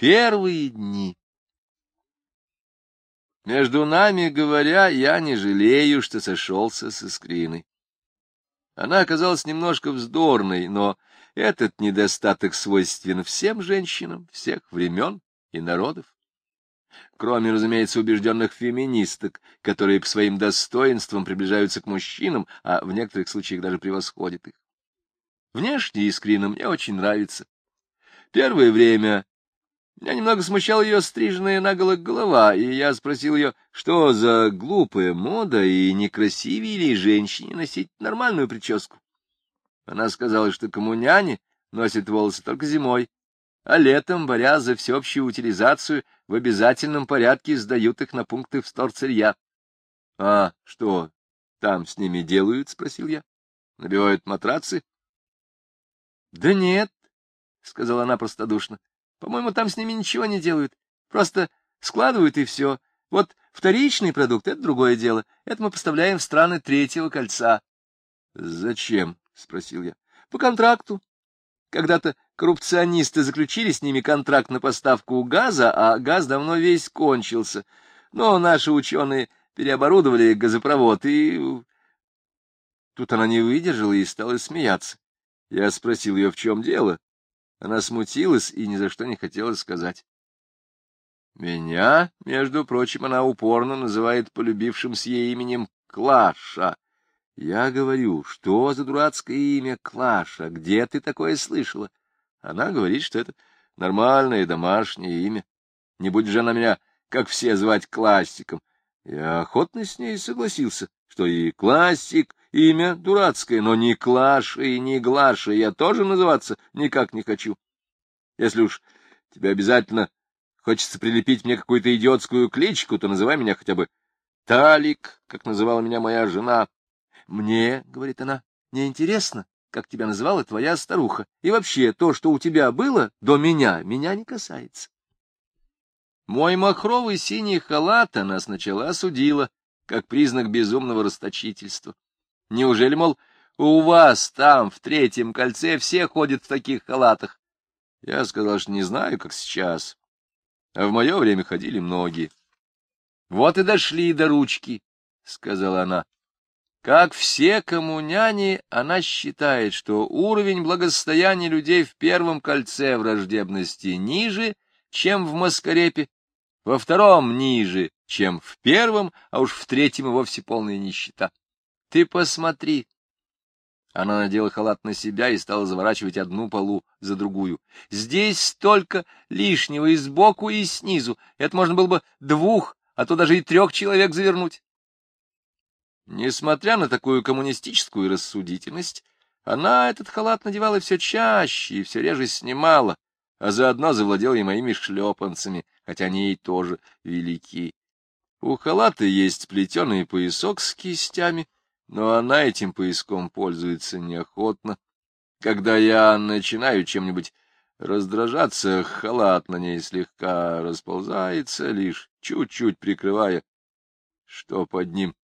Первые дни. Между нами говоря, я не жалею, что сошелся с Искриной. Она оказалась немножко вздорной, но этот недостаток свойствен всем женщинам всех времен и народов. Кроме, разумеется, убежденных феминисток, которые по своим достоинствам приближаются к мужчинам, а в некоторых случаях даже превосходят их. Внешне Искрина мне очень нравится. Первое время меня немного смущала ее стриженная наголо голова, и я спросил ее, что за глупая мода и некрасивее ли женщине носить нормальную прическу. Она сказала, что коммуняне носят волосы только зимой, а летом, боря за всеобщую утилизацию, в обязательном порядке сдают их на пункты в сторцелья. — А что там с ними делают? — спросил я. — Набивают матрацы? — Да нет, — сказала она простодушно. По-моему, там с ними ничего не делают. Просто складывают и все. Вот вторичный продукт — это другое дело. Это мы поставляем в страны третьего кольца. — Зачем? — спросил я. — По контракту. Когда-то коррупционисты заключили с ними контракт на поставку газа, а газ давно весь кончился. Но наши ученые переоборудовали газопровод, и... Тут она не выдержала и стала смеяться. Я спросил ее, в чем дело. Она смутилась и ни за что не хотела сказать. Меня, между прочим, она упорно называет полюбившимся ей именем Клаша. Я говорю, что за дурацкое имя Клаша? Где ты такое слышала? Она говорит, что это нормальное домашнее имя. Не будет же она меня, как все, звать классиком. Я охотно с ней согласился, что и классик, Имя дурацкое, но ни Клаша и ни Глаша я тоже называться никак не хочу. Если уж тебе обязательно хочется прилепить мне какую-то идиотскую кличку, то называй меня хотя бы Талик, как называла меня моя жена. Мне, — говорит она, — не интересно, как тебя называла твоя старуха. И вообще, то, что у тебя было до меня, меня не касается. Мой махровый синий халат она сначала осудила, как признак безумного расточительства. Неужели, мол, у вас там, в третьем кольце, все ходят в таких халатах? Я сказал, что не знаю, как сейчас. А в мое время ходили многие. — Вот и дошли до ручки, — сказала она. Как все коммуняне, она считает, что уровень благосостояния людей в первом кольце враждебности ниже, чем в Маскарепе, во втором ниже, чем в первом, а уж в третьем и вовсе полная нищета. Ты посмотри. Она надела халат на себя и стала заворачивать одну полу за другую. Здесь столько лишнего и сбоку, и снизу. Это можно было бы двух, а то даже и трех человек завернуть. Несмотря на такую коммунистическую рассудительность, она этот халат надевала все чаще и все реже снимала, а заодно завладела и моими шлепанцами, хотя они ей тоже велики. У халата есть плетеный поясок с кистями, но она этим поиском пользуется неохотно. Когда я начинаю чем-нибудь раздражаться, халат на ней слегка расползается, лишь чуть-чуть прикрывая, что под ним.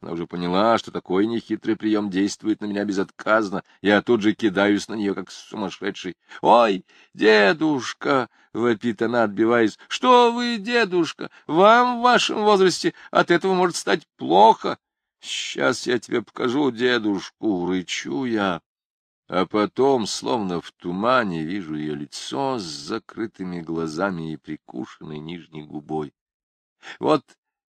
Она уже поняла, что такой нехитрый прием действует на меня безотказно. Я тут же кидаюсь на нее, как сумасшедший. — Ой, дедушка! — вопит она, отбиваясь. — Что вы, дедушка? Вам в вашем возрасте от этого может стать плохо. Сейчас я тебе покажу дедушку, рычу я. А потом, словно в тумане, вижу ее лицо с закрытыми глазами и прикушенной нижней губой. — Вот,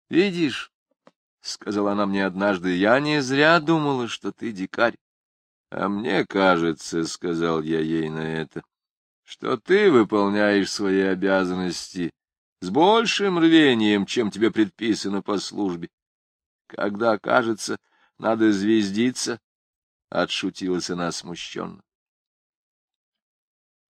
видишь, — сказала она мне однажды, — я не зря думала, что ты дикарь. — А мне кажется, — сказал я ей на это, — что ты выполняешь свои обязанности с большим рвением, чем тебе предписано по службе. Когда, кажется, надо звездиться, — отшутилась она смущенно.